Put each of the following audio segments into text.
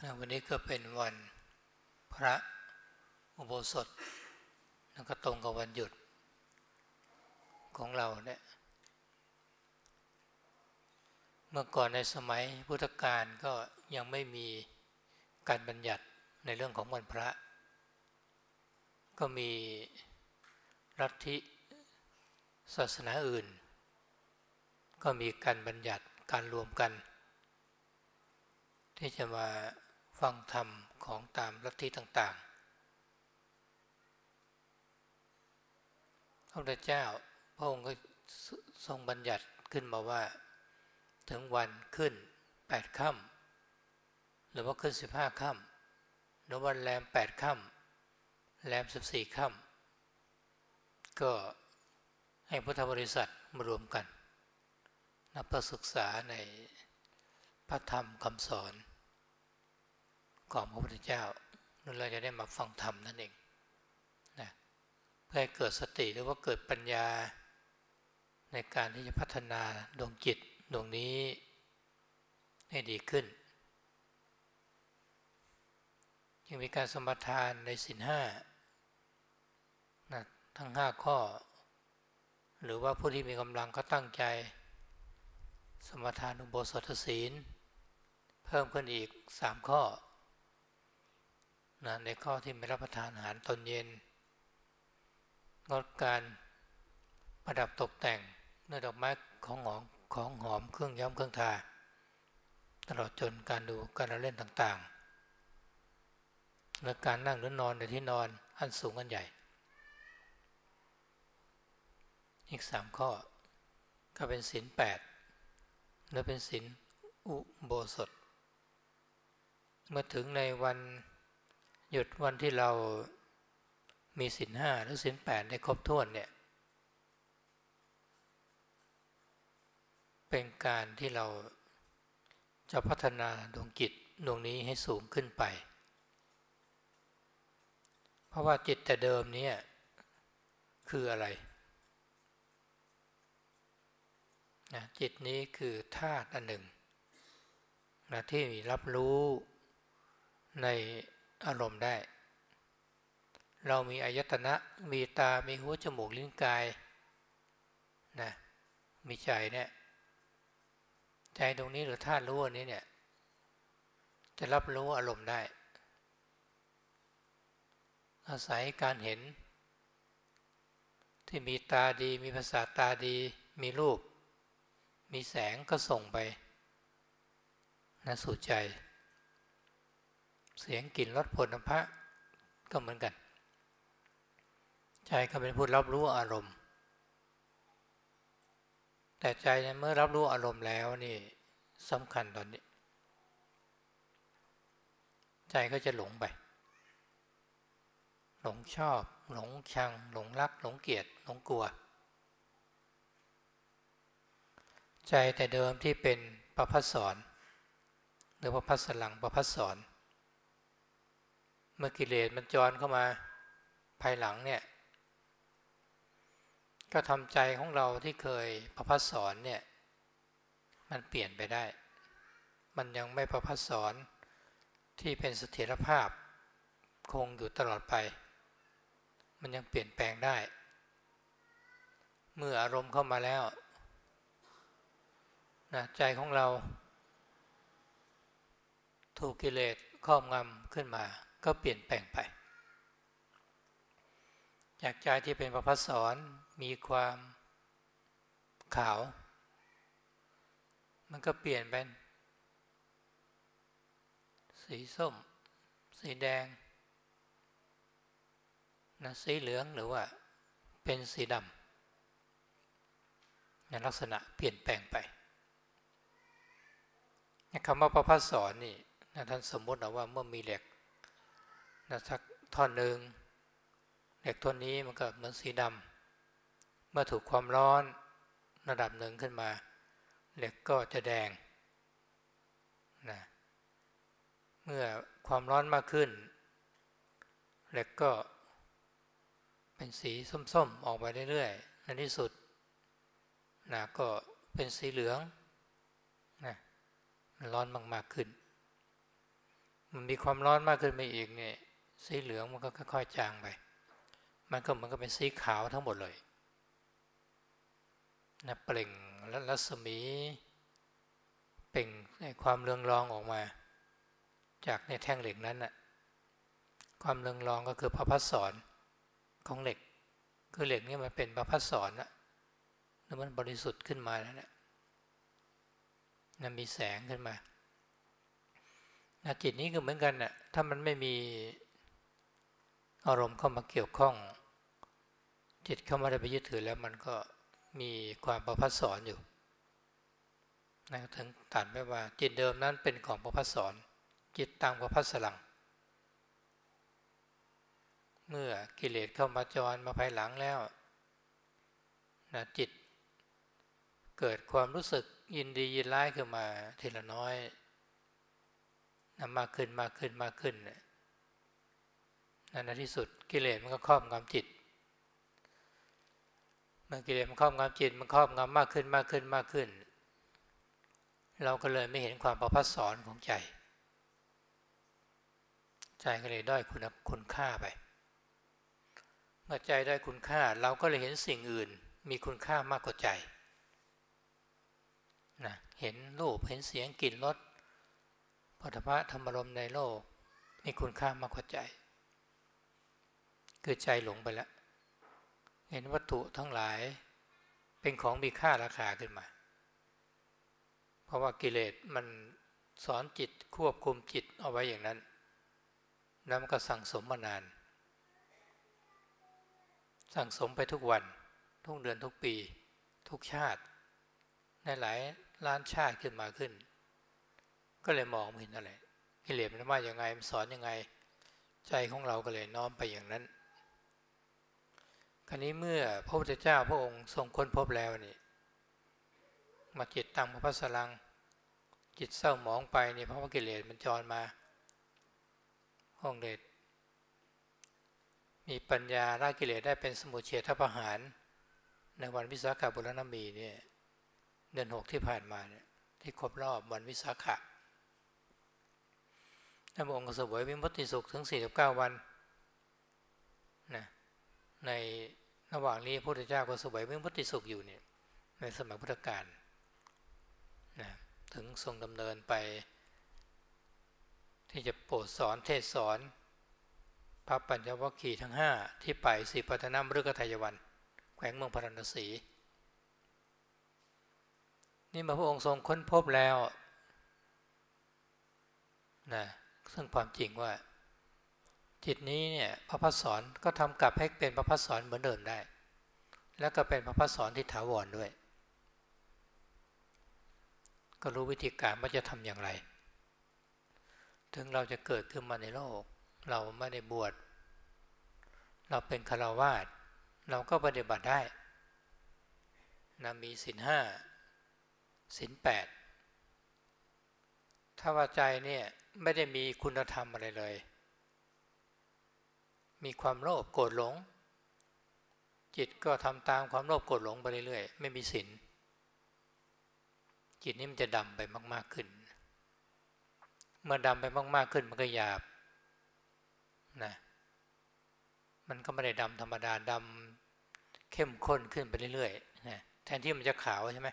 วันนี้ก็เป็นวันพระอุโบสถแล้วก็ตรงกับวันหยุดของเราเนี่ยเมื่อก่อนในสมัยพุทธกาลก็ยังไม่มีการบัญญัติในเรื่องของวันพระ ก็มีรัฐิศาสนาอื่น ก็มีการบัญญัติการรวมกัน ที่จะมา ฟังธรรมของตามลัทธิต่างๆ พระพุทธเจ้าพระองค์ก็ทรงบัญญัติขึ้นมาว่า ถึงวันขึ้นแปดค่ำหรือว่าขึ้นสิบห้าค่ำหรือวันแรมแปดค่ำแรมสิบสี่ค่ำก็ให้พุทธบริษัทมารวมกันนับประศึกษาในพระธรรมคำสอน ของพระพุทธเจ้านั่นเราจะได้มาฟังธรรมนั่นเองนะเพื่อให้เกิดสติหรือว่าเกิดปัญญา ในการที่จะพัฒนาดวงจิตดวงนี้ให้ดีขึ้นยังมีการสมทานในสินห้านะทั้งห้าข้อ หรือว่าผู้ที่มีกำลังก็ตั้งใจ สมทานอุโบสถศีล เพิ่มขึ้นอีกสามข้อ นะในข้อที่ไม่รับประทานอาหารตอนเย็น งดการประดับตกแต่งเนื้อดอกไม้ของหอมของหอมเครื่องย้อมเครื่องทา ตลอดจนการดูการเล่นต่างๆ และการนั่งหรือนอนในที่นอนอันสูงอันใหญ่ อีกสามข้อก็เป็นศีลแปดและเป็นศีลอุโบสถ เมื่อถึงในวัน หยุดวันที่เรามีศีลห้าหรือศีลแปดได้ครบถ้วนเนี่ย เป็นการที่เราจะพัฒนาดวงจิตดวงนี้ให้สูงขึ้นไป เพราะว่าจิตแต่เดิมนี้คืออะไรนะจิตนี้คือธาตุอันหนึ่งนะที่รับรู้ใน อารมณ์ได้ เรามีอายตนะ มีตา มีหูจมูกลิ้นกายนะมีใจเนี่ยใจตรงนี้หรือธาตุรู้อันนี้เนี่ย จะรับรู้อารมณ์ได้ อาศัยการเห็น ที่มีตาดี มีภาษาตาดี มีรูป มีแสงก็ส่งไปนะสู่ใจ เสียงกลิ่นรสผลพระก็เหมือนกัน ใจก็เป็นผู้รับรู้อารมณ์ แต่ใจเมื่อรับรู้อารมณ์แล้วนี่สำคัญตอนนี้ ใจก็จะหลงไป หลงชอบ หลงชัง หลงรัก หลงเกลียด หลงกลัว ใจแต่เดิมที่เป็นประพัสสอนหรือประพัสสลังประพัสสอน เมื่อกิเลสมันจรเข้ามาภายหลังเนี่ย ก็ทำใจของเราที่เคยประพัสสอนเนี่ย มันเปลี่ยนไปได้ มันยังไม่ประพัสสอนที่เป็นเสถียรภาพคงอยู่ตลอดไป มันยังเปลี่ยนแปลงได้ เมื่ออารมณ์เข้ามาแล้วนะใจของเรา ถูกกิเลสครอบงำขึ้นมา ก็เปลี่ยนแปลงไป จากใจที่เป็นประพัสสอนมีความขาว มันก็เปลี่ยนเป็น สีส้ม สีแดงนะสีเหลืองหรือว่าเป็นสีดำในลักษณะเปลี่ยนแปลงไปคำว่าประพัสสอนนี่ท่านสมมติเอาว่าเมื่อมีเหล็ก นะสักท่อนหนึ่งเหล็กท่อนนี้มันก็เหมือนสีดำเมื่อถูกความร้อนระดับหนึ่งขึ้นมา เหล็กก็จะแดงนะเมื่อความร้อนมากขึ้น เหล็กก็เป็นสีส้มๆ ออกไปเรื่อยๆ ในที่สุดนะก็เป็นสีเหลืองนะร้อนมากๆขึ้น มันมีความร้อนมากขึ้นไปอีกเนี่ย สีเหลืองมันก็ค่อยๆจางไป มันก็มันก็เป็นสีขาวทั้งหมดเลยนะเปล่งและรัศมี เปล่งความเรืองรองออกมา จากในแท่งเหล็กนั้นน่ะความเรืองรองก็คือพระพัสสอนของเหล็ก คือเหล็กนี่มันเป็นพระพัสสอนนะแล้วมันบริสุทธิ์ขึ้นมาแล้วนี่นะมีแสงขึ้นมานะจิตนี้ก็เหมือนกันนะ่ะถ้ามันไม่มี อารมณ์เข้ามาเกี่ยวข้อง จิตเข้ามาได้ไปยึดถือแล้วมันก็มีความประพัสสอนอยู่นะถึงตัดไว้ว่าจิตเดิมนั้นเป็นของประพัสสอนจิตตังประพัสลัง เมื่อกิเลสเข้ามาจรมาภายหลังแล้วนะจิตเกิดความรู้สึกยินดียินร้ายขึ้นมาทีละน้อยนะมากขึ้นมากขึ้นมากขึ้นนั่ นในที่สุดกิเลสมันก็ครอบงำจิต เมื่อกิเลสมันครอบงำจิตมันครอบงำมากขึ้นมากขึ้นมากขึ้น เราก็เลยไม่เห็นความประพัสสอนของใจ ใจก็เลยด้อยคุณคุณค่าไป เมื่อใจได้คุณค่าเราก็เลยเห็นสิ่งอื่นมีคุณค่ามากกว่าใจนะเห็นรูปเห็นเสียงกลิ่นรสปัทภะธรรมรมในโลก มีคุณค่ามากกว่าใจ คือใจหลงไปแล้วเห็นวัตถุทั้งหลายเป็นของมีค่าราคาขึ้นมา เพราะว่ากิเลสมันสอนจิตควบคุมจิตเอาไว้อย่างนั้นแล้วมันก็สั่งสมมานาน สั่งสมไปทุกวัน ทุกเดือนทุกปี ทุกชาติในหลายล้านชาติขึ้นมาขึ้น ก็เลยมองไม่เห็นอะไรกิเลสมันว่าอยังไงมันสอนยังไง ใจของเราก็เลยน้อมไปอย่างนั้น คราวนี้เมื่อพระพุทธเจ้าพระองค์ทรงค้นพบแล้วนี่มาจิตตังพระพัสลัง จิตเศร้าหมองไปนี่เพราะว่ากิเลสมันจรมาองเดชมีปัญญาละกิเลสได้เป็นสมุเฉทประหาร ในวันวิสาขบุรณมีเนี่ยเดือนหกที่ผ่านมาเนี่ยที่ครบรอบวันวิสาขะท่านองค์เสวยวิมุตติสุขถึง 49 วันนะใน ระหว่างนี้พระพุทธเจ้าก็เสวยวิมุตติสุขอยู่เนี่ยในสมัยพุทธกาลนะถึงทรงดำเนินไป ที่จะโปรดสอนเทศสอน พระปัญญวัคคีย์ทั้งห้าที่ไปสีปัตนามฤกทายวัน แขวงเมืองพาราณสี นี่มาพระองค์ทรงค้นพบแล้วนะซึ่งความจริงว่า จิตนี้เนี่ยพระพัสสอนก็ทำกลับให้เป็นพระพัสสอนเหมือนเดิมได้ แล้วก็เป็นพระพัสสอนที่ถาวรด้วย ก็รู้วิธีการว่าจะทำอย่างไร ถึงเราจะเกิดขึ้นมาในโลก เราไม่ได้บวชเราเป็นคารวาสเราก็ปฏิบัติได้นะมีศีลห้าศีลแปดถ้าว่าใจเนี่ยไม่ได้มีคุณธรรมอะไรเลย มีความโลภโกรธหลง จิตก็ทำตามความโลภโกรธหลงไปเรื่อยๆ ไม่มีศีลจิตนี้มันจะดำไปมาก ๆขึ้น เมื่อดำไปมาก ๆขึ้นมันก็หยาบนะมันก็ไม่ได้ดำธรรมดาดำเข้มข้นขึ้นไปเรื่อยๆนะแทนที่มันจะขาวใช่ไหม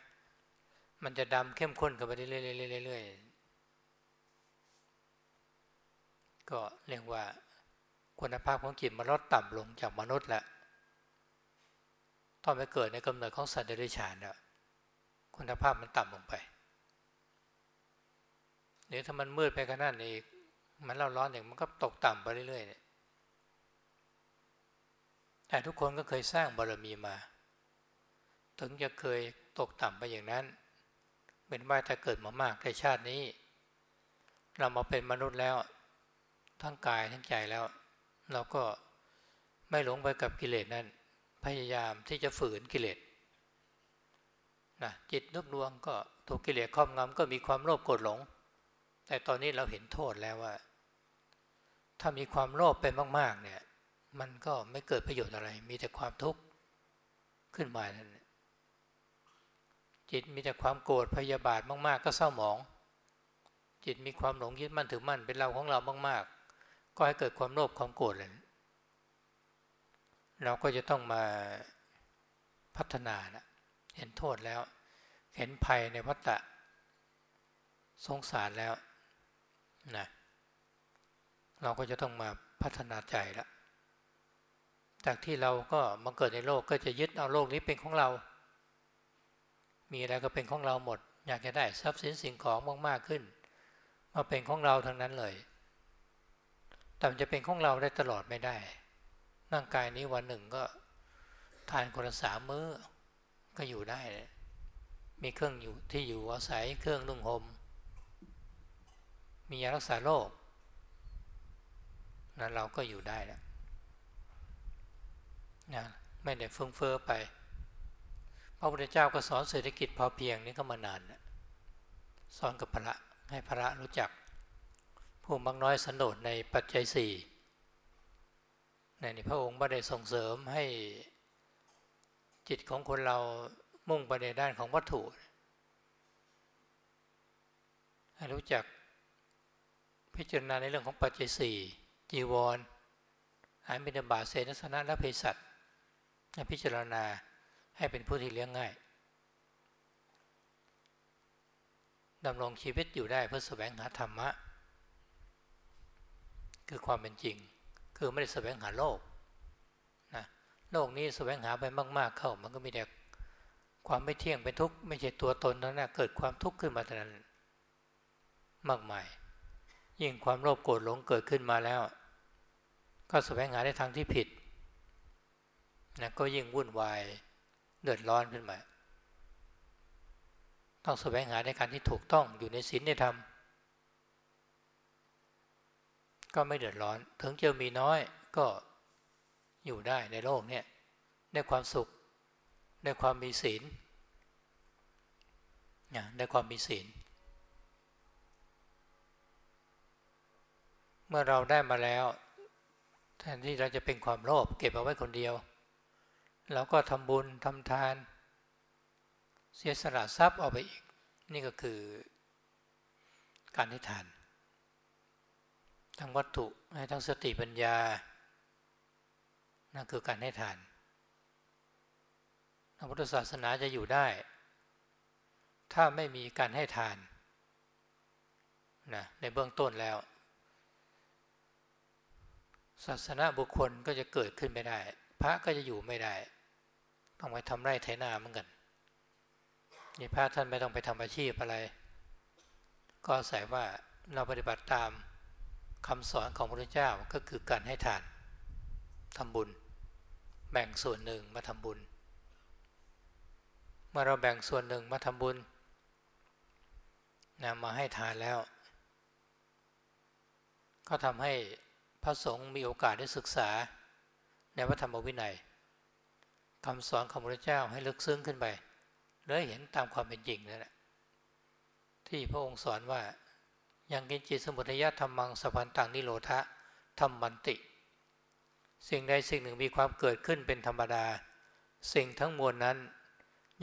มันจะดำเข้มข้นกันไปเรื่อยๆก็เรียกว่า คุณภาพของจิตมันลดต่ำลงจากมนุษย์แหละตอนไปเกิดในกำเนิดของสัตว์เดรัจฉานเนี่ยคุณภาพมันต่ำลงไปเดี๋ยวถ้ามันมืดไปขนาดนี้มันเราร้อนอย่างมันก็ตกต่ำไปเรื่อยๆแต่ทุกคนก็เคยสร้างบารมีมา ถึงจะเคยตกต่ำไปอย่างนั้น เป็นว่าถ้าเกิดมามากในชาตินี้ เรามาเป็นมนุษย์แล้ว ทั้งกายทั้งใจแล้ว เราก็ไม่หลงไปกับกิเลสนั้น พยายามที่จะฝืนกิเลสนะจิตนึกดวงก็ถูกกิเลสครอบงำก็มีความโลภโกรธหลง แต่ตอนนี้เราเห็นโทษแล้วว่า ถ้ามีความโลภเป็นมาก ๆ เนี่ย มันก็ไม่เกิดประโยชน์อะไร มีแต่ความทุกข์ขึ้นมานั่นจิตมีแต่ความโกรธพยาบาทมาก ๆ ก็เศร้าหมอง จิตมีความหลงยึดมั่นถือมั่นเป็นเราของเรามากๆ ก็ให้เกิดความโลภความโกรธเลยเราก็จะต้องมาพัฒนานะเห็นโทษแล้ว เห็นภัยในวัฏฏะสงสารแล้วนะเราก็จะต้องมาพัฒนาใจละจากที่เราก็มาเกิดในโลกก็จะยึดเอาโลกนี้เป็นของเรา มีอะไรก็เป็นของเราหมด อยากจะได้ทรัพย์สินสิ่งของมากๆขึ้น มาเป็นของเราทั้งนั้นเลย แต่มันจะเป็นของเราได้ตลอดไม่ได้ ร่างกายนี้วันหนึ่งก็ทานคนละสามมื้อก็อยู่ได้ มีเครื่องอยู่ที่อยู่อาศัยเครื่องนุ่งหม่มมียารักษาโรคนั้นเราก็อยู่ได้แล้วนะไม่ได้เฟื่องเฟ้อไป พระพุทธเจ้าก็สอนเศรษฐกิจพอเพียงนี่ก็มานานนะสอนกับพระให้พระรู้จัก ผู้มักน้อยสันโดษในปัจจัยสี่ในนี่พระองค์ไม่ได้ส่งเสริมให้จิตของคนเรามุ่งไปในด้านของวัตถุ ให้รู้จักพิจารณาในเรื่องของปัจจัยสี่จีวรอาหารบิณฑบาตเศษสนะและเภสัชพิจารณาให้เป็นผู้ที่เลี้ยงง่ายดำรงชีวิตอยู่ได้เพื่อแสวงหาธรรมะ คือความเป็นจริง คือไม่ได้แสวงหาโลกนะโลกนี้แสวงหาไปมาก ๆ เข้า มันก็มีแต่ความไม่เที่ยงเป็นทุกข์ไม่ใช่ตัวตนนั้นนะเกิดความทุกข์ขึ้นมาแต่นั้นมากมาย ยิ่งความโลภโกรธหลงเกิดขึ้นมาแล้ว ก็แสวงหาในทางที่ผิดนะก็ยิ่งวุ่นวายเดือดร้อนขึ้นมา ต้องแสวงหาในการที่ถูกต้องอยู่ในศีลในธรรม ก็ไม่เดือดร้อน ถึงจะมีน้อยก็อยู่ได้ในโลกเนี่ยได้ความสุข ได้ความมีศีลได้ความมีศีล เมื่อเราได้มาแล้ว แทนที่เราจะเป็นความโลภเก็บเอาไว้คนเดียวเราก็ทำบุญทำทาน เสียสละทรัพย์ออกไปอีก นี่ก็คือการให้ทาน ทั้งวัตถุทั้งสติปัญญา นั่นคือการให้ทานพระพุทธศาสนาจะอยู่ได้ ถ้าไม่มีการให้ทานนะในเบื้องต้นแล้ว ศาสนาบุคคลก็จะเกิดขึ้นไม่ได้ พระก็จะอยู่ไม่ได้ ต้องไปทำไร่ไถนาเหมือนกันนี่พระท่านไม่ต้องไปทำอาชีพอะไร ก็อาศัยว่าเราปฏิบัติตาม คำสอนของพระพุทธเจ้าก็คือการให้ทานทำบุญ แบ่งส่วนหนึ่งมาทำบุญ เมื่อเราแบ่งส่วนหนึ่งมาทำบุญนำมาให้ทานแล้ว ก็ทำให้พระสงฆ์มีโอกาสได้ศึกษา ในพระธรรมวินัยคำสอนของพระเจ้าให้ลึกซึ้งขึ้นไปเลยเห็นตามความเป็นจริงนั่นแหละที่พระองค์สอนว่า ยังกินจิตสมุทัยธรรมังสัพันตังนิโรธะธรรมมันติ สิ่งใดสิ่งหนึ่งมีความเกิดขึ้นเป็นธรรมดา สิ่งทั้งมวลนั้น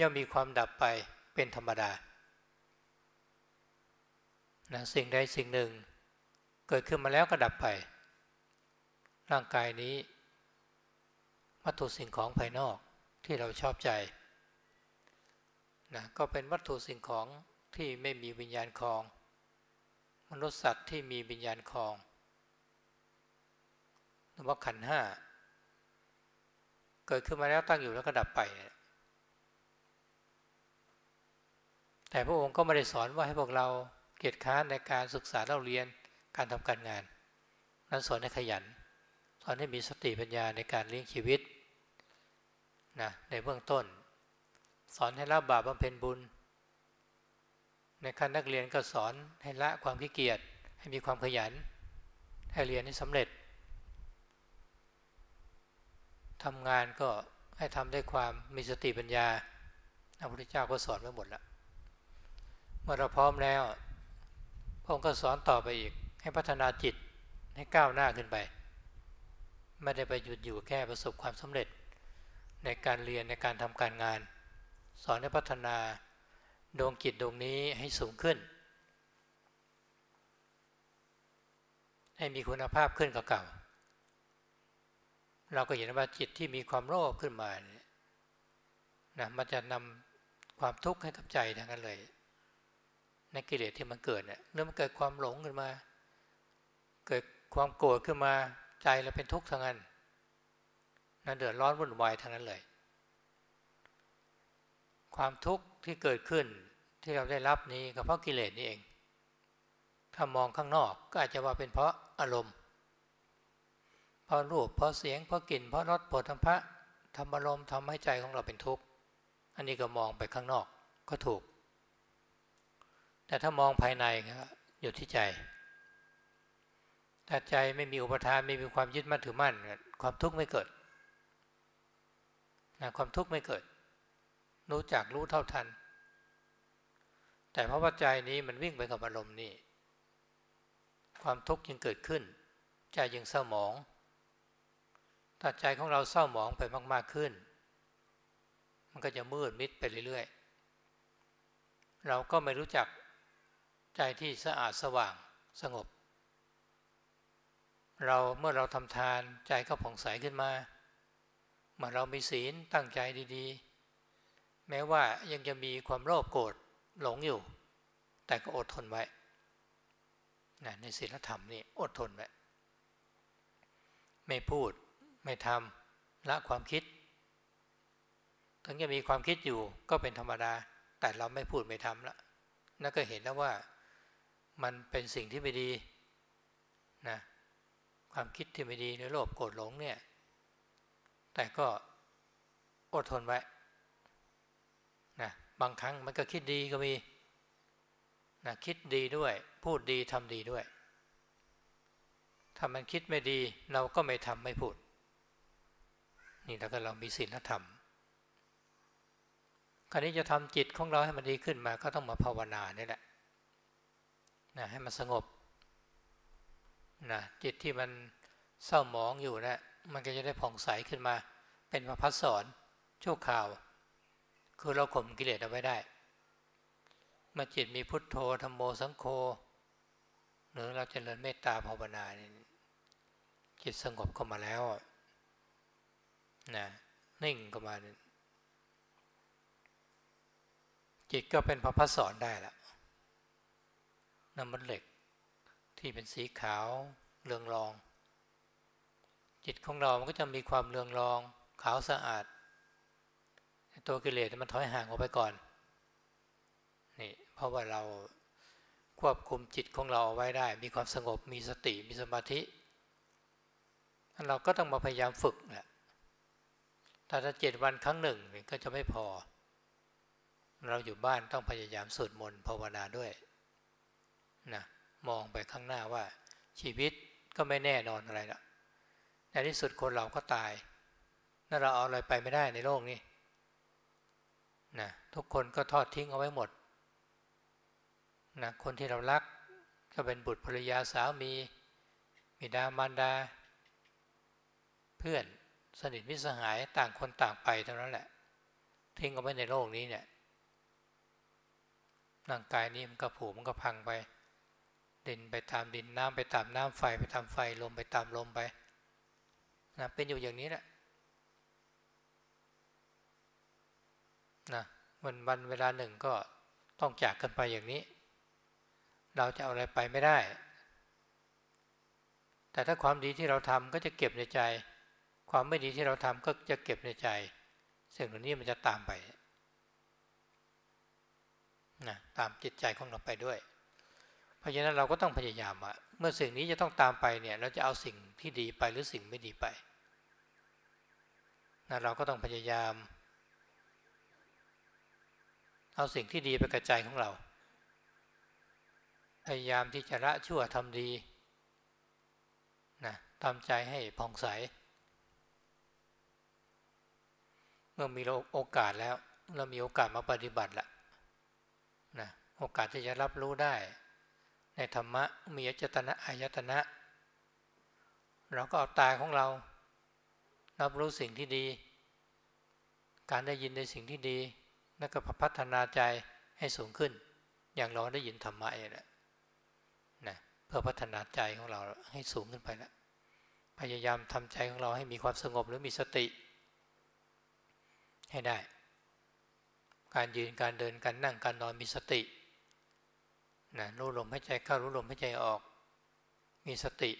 ย่อมมีความดับไปเป็นธรรมดานะสิ่งใดสิ่งหนึ่ง เกิดขึ้นมาแล้วก็ดับไป ร่างกายนี้ วัตถุสิ่งของภายนอกที่เราชอบใจนะก็เป็นวัตถุสิ่งของที่ไม่มีวิญญาณคลอง มนุษย์สัตว์ที่มีวิญญาณคลองหรือว่าขันห้าเกิดขึ้นมาแล้วตั้งอยู่แล้วก็ดับไป แต่พระองค์ก็ไม่ได้สอนว่าให้พวกเราเกียรติค้านในการศึกษาเล่าเรียนการทำการงาน นั้นสอนให้ขยัน สอนให้มีสติปัญญาในการเลี้ยงชีวิตนะในเบื้องต้น สอนให้ละบาปบำเพ็ญบุญ ในขั้นนักเรียนก็สอนให้ละความขี้เกียจให้มีความขยัน ให้เรียนให้สำเร็จทำงานก็ให้ทำด้วยความมีสติปัญญาพระพุทธเจ้าก็สอนไว้หมดแล้วเมื่อเราพร้อมแล้วพระองค์ก็สอนต่อไปอีก ให้พัฒนาจิตให้ก้าวหน้าขึ้นไป ไม่ได้ไปหยุดอยู่แค่ประสบความสำเร็จ ในการเรียนในการทำการงาน สอนให้พัฒนา ดวงจิตดวงนี้ให้สูงขึ้น ให้มีคุณภาพขึ้นกว่าเก่า เราก็เห็นว่าจิตที่มีความโลภขึ้นมาเนี่ยนะมันจะนำความทุกข์ให้กับใจทั้งนั้นเลยในกิเลสที่มันเกิดเนี่ยเรื่อมันเกิดความหลงขึ้นมา เกิดความโกรธขึ้นมาใจเราเป็นทุกข์ทั้งนั้นนั่นเดือดร้อนวุ่นวายทั้งนั้นเลย ความทุกข์ที่เกิดขึ้นที่เราได้รับนี้ก็เพราะกิเลสนี่เอง ถ้ามองข้างนอกก็อาจจะว่าเป็นเพราะอารมณ์เพราะรูปเพราะเสียงเพราะกลิ่นเพราะรสปวดธรรมะทำอารมณ์ทำให้ใจของเราเป็นทุกข์อันนี้ก็มองไปข้างนอกก็ถูก แต่ถ้ามองภายในก็อยู่ที่ใจถ้าใจไม่มีอุปทานไม่มีความยึดมั่นถือมั่นความทุกข์ไม่เกิดนะความทุกข์ไม่เกิด รู้จักรู้เท่าทัน แต่เพราะว่าใจนี้มันวิ่งไปกับอารมณ์นี่ ความทุกข์ยังเกิดขึ้น ใจยังเศร้าหมองถ้าใจของเราเศร้าหมองไปมาก ๆขึ้น มันก็จะมืดมิดไปเรื่อยๆ เราก็ไม่รู้จักใจที่สะอาดสว่างสงบ เราเมื่อเราทำทานใจก็ผ่องใสขึ้นมาเมื่อเรามีศีลตั้งใจดี ๆ แม้ว่ายังจะมีความโลภโกรธหลงอยู่ แต่ก็อดทนไว้นะในศีลธรรมนี่อดทนไว้ไม่พูดไม่ทำละความคิด ถึงจะมีความคิดอยู่ก็เป็นธรรมดา แต่เราไม่พูดไม่ทำละนั่นก็เห็นแล้วว่ามันเป็นสิ่งที่ไม่ดีนะความคิดที่ไม่ดีในโลภโกรธหลงเนี่ย แต่ก็อดทนไว้ นะบางครั้งมันก็คิดดีก็มีนะคิดดีด้วย พูดดีทำดีด้วย ถ้ามันคิดไม่ดี เราก็ไม่ทำไม่พูด นี่แล้วก็เรามีศีลธรรมคราวนี้จะทำจิตของเราให้มันดีขึ้นมา ก็ต้องมาภาวนานี่แหละนะให้มันสงบนะจิตที่มันเศร้าหมองอยู่นะมันก็จะได้ผ่องใสขึ้นมา เป็นพระพัฒสอนชั่วคราว คือเราข่มกิเลสเอาไว้ได้เมื่อจิตมีพุทโธธรรมโมสังโฆหรือเราจเจริญเมตตาภาวนาเนี่ยจิตสงบเข้ามาแล้วนะนิ่งเข้ามาจิตก็เป็นพระพัฒสอนได้ละน้ำมันเหล็กที่เป็นสีขาวเรืองรอง จิตของเรามันก็จะมีความเรืองรอง ขาวสะอาด ตัวกิเลสมันถอยห่างออกไปก่อนนี่เพราะว่าเราควบคุมจิตของเราเอาไว้ได้ มีความสงบมีสติมีสมาธิ เราก็ต้องมาพยายามฝึกแหละถ้าถ้าเจ็ดวันครั้งหนึ่งก็จะไม่พอ เราอยู่บ้านต้องพยายามสวดมนต์ภาวนาด้วยนะมองไปข้างหน้าว่าชีวิตก็ไม่แน่นอนอะไรละในที่สุดคนเราก็ตายนั่นเราเอาอะไรไปไม่ได้ในโลกนี้ นะทุกคนก็ทอดทิ้งเอาไว้หมดนะคนที่เรารักก็เป็นบุตรภรรยาสามีมิดามารดา เพื่อนสนิทมิสหายต่างคนต่างไปเท่านั้นแหละ ทิ้งเอาไว้ในโลกนี้เนี่ยร่างกายนี้มันก็ผุมันก็พังไป ดินไปตามดินน้ำไปตามน้ำไฟไปตามไฟลมไปตามลมไปนะเป็นอยู่อย่างนี้แหละ นะวันวันเวลาหนึ่งก็ต้องจากกันไปอย่างนี้ เราจะเอาอะไรไปไม่ได้ แต่ถ้าความดีที่เราทำก็จะเก็บในใจ ความไม่ดีที่เราทำก็จะเก็บในใจสิ่งเหล่านี้มันจะตามไปนะตามจิตใจของเราไปด้วย เพราะฉะนั้นเราก็ต้องพยายามอะเมื่อสิ่งนี้จะต้องตามไปเนี่ย เราจะเอาสิ่งที่ดีไปหรือสิ่งไม่ดีไปนะเราก็ต้องพยายาม เอาสิ่งที่ดีไปกระจายของเรา พยายามที่จะละชั่วทำดีนะทำใจให้ผ่องใส เมื่อมีโอกาสแล้ว เรามีโอกาสมาปฏิบัติละนะโอกาสที่จะรับรู้ได้ ในธรรมะมีอจตนะอายตนะ เราก็เอาตาของเรา รับรู้สิ่งที่ดี การได้ยินในสิ่งที่ดี แล้วก็พัฒนาใจให้สูงขึ้น อย่างเราได้ยินธรรมะนี่แหละนะพื่อพัฒนาใจของเราให้สูงขึ้นไปแล้วพยายามทำใจของเราให้มีความสงบหรือมีสติ ให้ได้ การยืนการเดินการนั่งการนอนมีสตินะรู้ลมให้ใจเข้ารู้ลมให้ใจออก มีสติ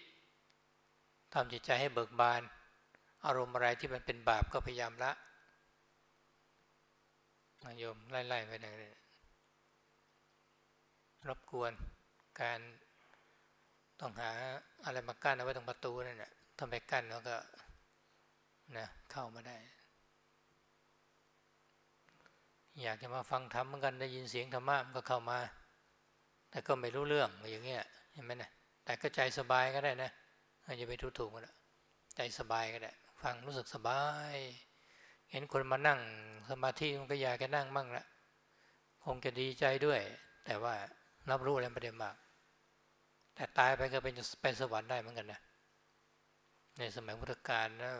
ทำจิตใจให้เบิกบาน อารมณ์อะไรที่มันเป็นบาปก็พยายามละ โยมไล่ๆไปเลยรบกวนการต้องหาอะไรมากั้นเอาไว้ตรงประตูนั่นแหละทำไปกั้นแล้วก็นะเข้ามาได้ อยากจะมาฟังธรรมเหมือนกันได้ยินเสียงธรรมะมันก็เข้ามา แต่ก็ไม่รู้เรื่องอย่างเงี้ยเห็นไหมนะแต่ก็ใจสบายก็ได้นะอย่าไปทุถูกมันใจสบายก็ได้ ฟังรู้สึกสบาย เห็นคนมานั่งสมาธิมันก็อยากจะนั่งมั่งละคงจะดีใจด้วย แต่ว่ารับรู้อะไรไม่ได้มาก แต่ตายไปก็เป็นไปสวรรค์ได้เหมือนกันนะในสมัยพุทธกาลนะ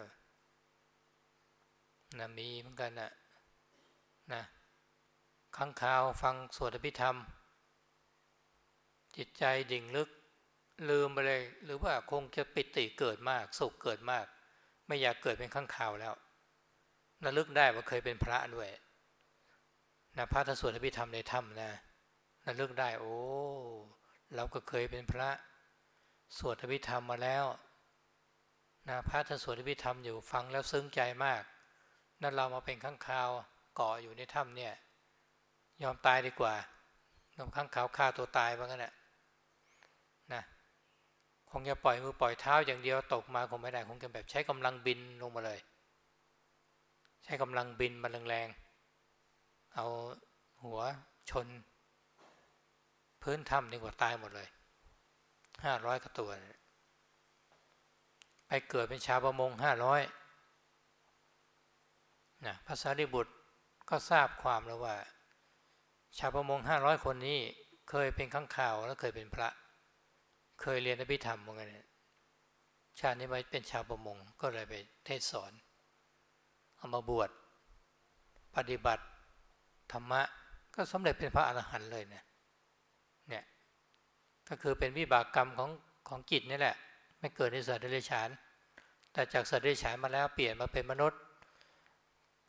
นะมีเหมือนกันนะนะข้างข่าวฟังสวดอภิธรรม จิตใจดิ่งลึกลืมไปเลย หรือว่าคงจะปิติเกิดมาก สุขเกิดมาก ไม่อยากเกิดเป็นข้างข่าวแล้ว ระลึกได้ว่าเคยเป็นพระด้วยนะพระทสวดอภิธรรมในถ้ำนะระลึกได้ โอ้ เราก็เคยเป็นพระสวดอภิธรรมมาแล้วนะพระท่านสวดอภิธรรมอยู่ฟังแล้วซึ้งใจมาก นั่นเรามาเป็นข้างคาวเกาะอยู่ในถ้ำเนี่ย ยอมตายดีกว่ายอมข้างขาวฆ่าตัวตายบ้างนะนะคงจะปล่อยมือปล่อยเท้าอย่างเดียวตกมาคงไม่ได้คงจะแบบใช้กำลังบินลงมาเลย ใช้กำลังบินมาแรงๆเอาหัวชน พื้นถ้ำดีกว่าตายหมดเลยห้าร้อยกว่าตัวไปเกิดเป็นชาวประมงห้าร้อยนะภาษาดิบุตรก็ทราบความแล้วว่า ชาวประมงห้าร้อยคนนี้เคยเป็นข้างข่าวแล้วเคยเป็นพระ เคยเรียนอภิธรรมเหมือนกันชาตินี้มาเป็นชาวประมงก็เลยไปเทศสอน เอามาบวชปฏิบัติธรรมะก็สำเร็จเป็นพระอรหันต์เลยเนี่ยเนี่ยก็คือเป็นวิบากกรรมของของจิตนี่แหละ ไม่เกิดในสัตว์เดรัจฉาน แต่จากสัตว์เดรัจฉานมาแล้วเปลี่ยนมาเป็นมนุษย์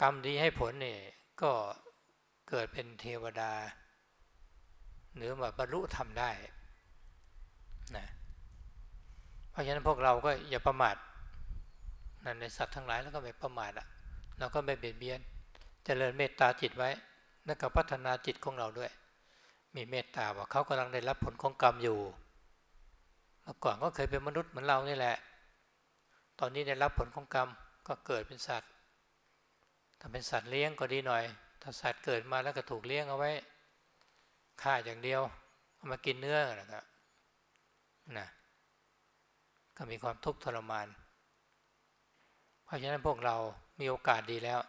กรรมดีให้ผลนี่ก็เกิดเป็นเทวดา หรือมาบรรลุธรรมได้นะเพราะฉะนั้นพวกเราก็อย่าประมาทนั่นในสัตว์ทั้งหลายแล้วก็ไม่ประมาทอะ เราก็ไม่เบียดเบียนจเจริญเมตตาจิตไว้แล้วก็พัฒนาจิตของเราด้วย มีเมตตาว่าเขากำลังได้รับผลของกรรมอยู่เมื่อก่อนก็เคยเป็นมนุษย์เหมือนเรานี่แหละ ตอนนี้ได้รับผลของกรรมก็เกิดเป็นสัตว์ถ้าเป็นสัตว์เลี้ยงก็ดีหน่อย ถ้าสัตว์เกิดมาแล้วก็ถูกเลี้ยงเอาไว้ฆ่าอย่างเดียวเอามากินเนื้อนะครับนะก็มีความทุกข์ทรมาน ราะฉะนั้นพวกเรามีโอกาสดีแล้ว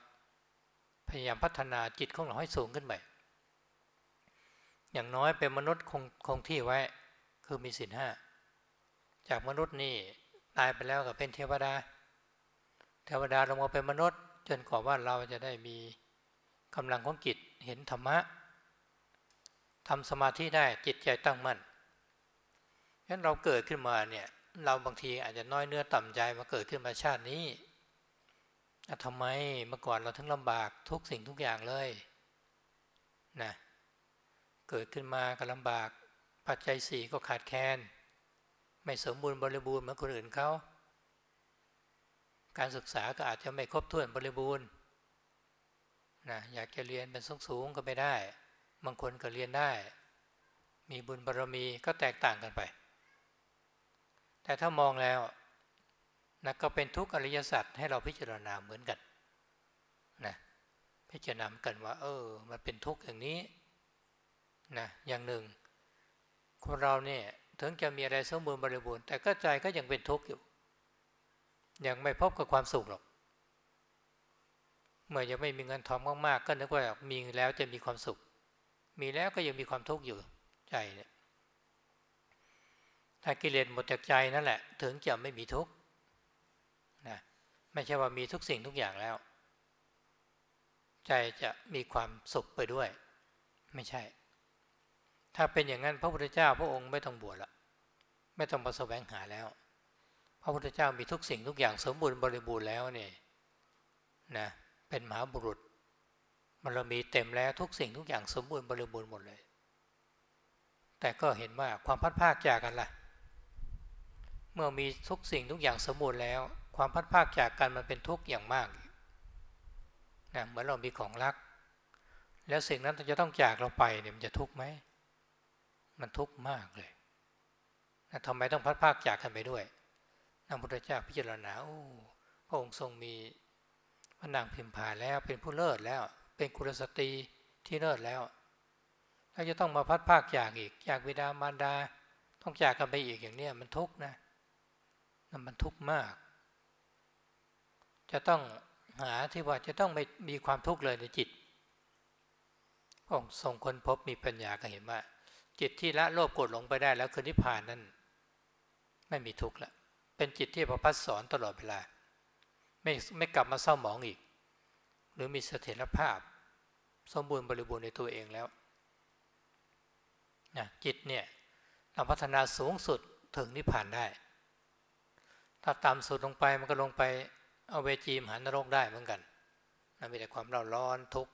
พยายามพัฒนาจิตของเราให้สูงขึ้นไป อย่างน้อยเป็นมนุษย์คงคงที่ไว้ คือมีสินห้า จากมนุษย์นี่ตายไปแล้วก็เป็นเทวดา เทวดาลงมาเป็นมนุษย์ จนกว่าว่าเราจะได้มีกำลังของจิตเห็นธรรมะทำสมาธิได้จิตใจตั้งมั่นฉะนั้นเราเกิดขึ้นมาเนี่ยเราบางทีอาจจะน้อยเนื้อต่ำใจมาเกิดขึ้นมาชาตินี้ ทำไมเมื่อก่อนเราทั้งลำบากทุกสิ่งทุกอย่างเลยนะเกิดขึ้นมาก็ลำบาก ปัจจัยสี่ก็ขาดแคลนไม่สมบูรณ์บริบูรณ์เหมือนคนอื่นเขาการศึกษาก็อาจจะไม่ครบถ้วนบริบูรณ์นะอยากจะเรียนเป็นสูงสูงก็ไม่ได้ บางคนก็เรียนได้ มีบุญบารรมีก็แตกต่างกันไป แต่ถ้ามองแล้ว นะก็เป็นทุกอริยสัจให้เราพิจารณาเหมือนกันนะพิจารณากันว่า เออ มันเป็นทุกข์อย่างนี้นะอย่างหนึ่ง คนเราเนี่ยถึงจะมีอะไรสมบูรณ์บริบูรณ์แต่ก็ใจก็ยังเป็นทุกข์อยู่ ยังไม่พบกับความสุขหรอก เมื่อยังไม่มีเงินทองมากๆก็นึกว่ามีแล้วจะมีความสุข มีแล้วก็ยังมีความทุกข์อยู่ใจเนี่ยถ้ากิเลสหมดจากใจนั่นแหละ ถึงจะไม่มีทุกข์ ไม่ใช่ว่ามีทุกสิ่งทุกอย่างแล้ว ใจจะมีความสุขไปด้วย ไม่ใช่ ถ้าเป็นอย่างนั้นพระพุทธเจ้าพระองค์ไม่ต้องบวชละไม่ต้องมาแสวงหาแล้ว พระพุทธเจ้ามีทุกสิ่งทุกอย่างสมบูรณ์บริบูรณ์แล้วเนี่ยนะเป็นมหาบุรุษมันเรามีเต็มแล้วทุกสิ่งทุกอย่างสมบูรณ์บริบูรณ์หมดเลย แต่ก็เห็นว่าความพัดภาคจากกันละ่ะ เมื่อมีทุกสิ่งทุกอย่างสมบูรณ์แล้ว ความพัดภาคจากกันมันเป็นทุกข์อย่างมากนะเหมือนเรามีของรัก แล้วสิ่งนั้นจะต้องจากเราไปเนี่ยมันจะทุกข์ไหมมันทุกข์มากเลยนะทำไมต้องพัดภาคจากกันไปด้วยนางพุทธเจ้าพิจารณาโอ้พระองค์ทรงมีพระนางพิมพาแล้วเป็นผู้เลิศแล้ว เป็นกุลสตรีที่เลิศแล้วถ้าจะต้องมาพัดภาคจากอีกจากวิดามารดา ต้องจากกันไปอีกอย่างเนี้ยมันทุกข์นะมันทุกข์มาก จะต้องหาที่ว่าจะต้องไม่มีความทุกข์เลยในจิตพระองค์ทรงคนพบมีปัญญาก็เห็นว่า จิตที่ละโลภโกรธหลงไปได้แล้วคือนิพพานนั้นไม่มีทุกข์ละเป็นจิตที่ประพัดสอนตลอดเวลา ไม่ไม่กลับมาเศร้าหมองอีก หรือมีเสถียรภาพ สมบูรณ์บริบูรณ์ในตัวเองแล้วนะจิตเนี่ยเราพัฒนาสูงสุดถึงนิพพานได้ ถ้าต่ำสุดลงไปมันก็ลงไป เอาเวจีมหานรกได้เหมือนกันนะมีแต่ความเราร้อนทุกข์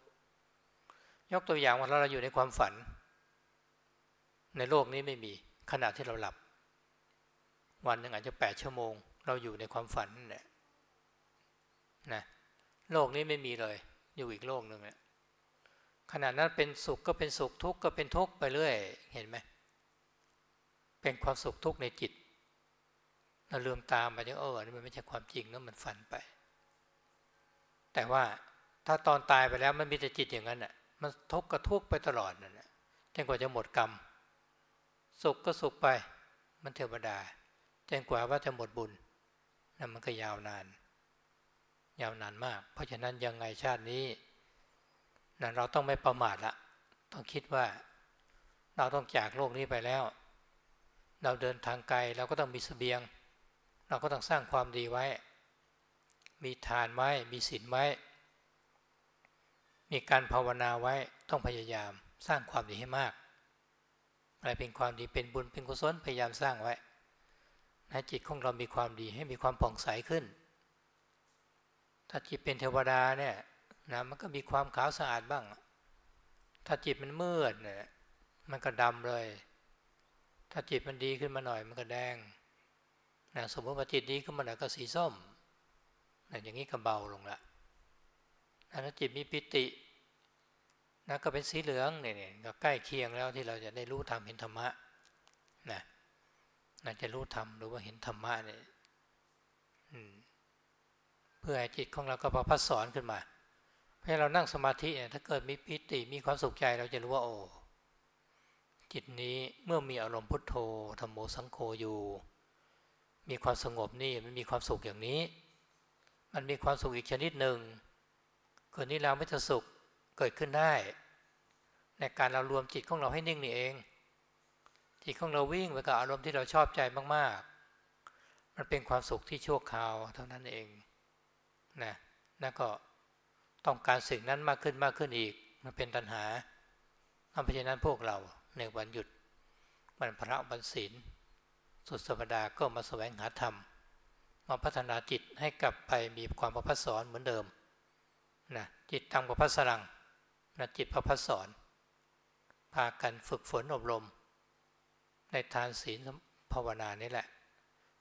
ยกตัวอย่างว่าเราอยู่ในความฝัน ในโลกนี้ไม่มีขณะที่เราหลับ วันหนึ่งอาจจะแปดชั่วโมง เราอยู่ในความฝันนั่นแหละนะโลกนี้ไม่มีเลย อยู่อีกโลกหนึ่งเนี่ยขณะนั้นเป็นสุขก็เป็นสุขทุกข์ก็เป็นทุกข์ไปเรื่อย เห็นไหมเป็นความสุขทุกข์ในจิต เราลืมตามไปจะเออนี่มันไม่ใช่ความจริงนะมันฝันไป แต่ว่าถ้าตอนตายไปแล้วมันมีแต่จิตอย่างนั้นอะ มันทุกข์ก็ทุกไปตลอดนั่นแหละจนกว่าจะหมดกรรม สุขก็สุขไป มันเทวดาจนกว่าว่าจะหมดบุญนั่นมันก็ยาวนาน ยาวนานมาก เพราะฉะนั้นยังไงชาตินี้นั่นเราต้องไม่ประมาทละ ต้องคิดว่า เราต้องจากโลกนี้ไปแล้ว เราเดินทางไกลเราก็ต้องมีสเสบียง เราก็ต้องสร้างความดีไว้ มีทานไว้ มีศีลไว้ มีการภาวนาไว้ต้องพยายามสร้างความดีให้มากอะไรเป็นความดีเป็นบุญเป็นกุศลพยายามสร้างไว้นะจิตของเรามีความดีให้มีความผ่องใสขึ้น ถ้าจิตเป็นเทวดาเนี่ยนะมันก็มีความขาวสะอาดบ้าง ถ้าจิตมันมืดเนี่ยมันก็ดำเลย ถ้าจิตมันดีขึ้นมาหน่อยมันก็แดง นะสมมติว่าจิตดีขึ้นมาหน่อยก็สีส้มนะอย่างนี้ก็เบาลงละนะถ้าจิตมีปิตินะก็เป็นสีเหลืองเนี่ยก็ใกล้เคียงแล้วที่เราจะได้รู้ธรรมเห็นธรรมะนะน่าจะรู้ธรรมหรือว่าเห็นธรรมะเนี่ยเพื่อให้จิตของเราก็ประพัสสอนขึ้นมาให้เรานั่งสมาธิเนี่ยถ้าเกิดมีปิติมีความสุขใจเราจะรู้ว่าโอ้จิตนี้เมื่อมีอารมณ์พุทโธธรรมโมสังโฆอยู่ มีความสงบนี่มันมีความสุขอย่างนี้ มันมีความสุขอีกชนิดหนึ่งเกิดนี้เราไม่จะสุขเกิดขึ้นได้ ในการเรารวมจิตของเราให้นิ่งนี่เอง จิตของเราวิ่งไปกับอารมณ์ที่เราชอบใจมาก ๆ มันเป็นความสุขที่ชั่วคราวเท่านั้นเองนะนั่นก็ต้องการสิ่งนั้นมากขึ้นมากขึ้นอีก มันเป็นตัณหาเพราะฉะนั้นพวกเราในวันหยุดวันพระวันศีล สุดสัปดาห์ก็มาแสวงหาธรรม มาพัฒนาจิตให้กลับไปมีความประพัสสอนเหมือนเดิมนะจิตตังประพัสรังนะจิตประพัสสอน พากันฝึกฝนอบรม ในทานศีลภาวนานี่แหละ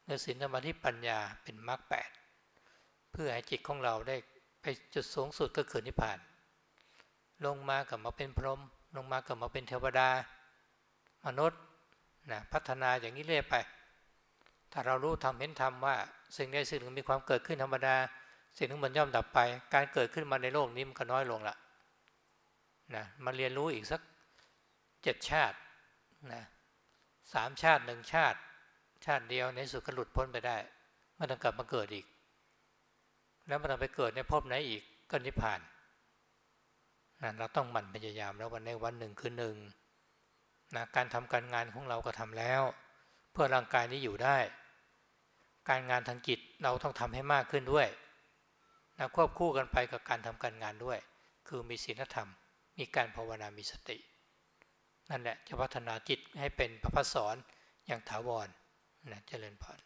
ในศีลสมาธิปัญญาเป็นมรรคแปดเพื่อให้จิตของเราได้ไปจุดสูงสุดก็คือนิพพาน ลงมากับมาเป็นพรหมลงมากับมาเป็นเทวดา มนุษย์ นะพัฒนาอย่างนี้เรื่อยไป ถ้าเรารู้ทำเห็นทำว่า สิ่งใดสิ่งหนึ่งมีความเกิดขึ้นธรรมดา สิ่งหนึ่งมันย่อมดับไป การเกิดขึ้นมาในโลกนี้มันก็น้อยลงละนะมาเรียนรู้อีกสักเจ็ดชาตินะสามชาติหนึ่งชาติ ชาติเดียวในสุดก็หลุดพ้นไปได้ไม่ต้องกลับมาเกิดอีก แล้วไม่ต้องไปเกิดในภพไหนอีกก็นิพพานนะเราต้องหมั่นพยายามแล้ววันในวันหนึ่งคือหนึ่ง นะการทำการงานของเราก็ทำแล้ว เพื่อร่างกายนี้อยู่ได้ การงานทางจิตเราต้องทำให้มากขึ้นด้วยนะควบคู่กันไปกับการทำการงานด้วย คือมีศีลธรรม มีการภาวนามีสติ นั่นแหละจะพัฒนาจิตให้เป็นพระพัสสอนอย่างถาวรนะเจริญพร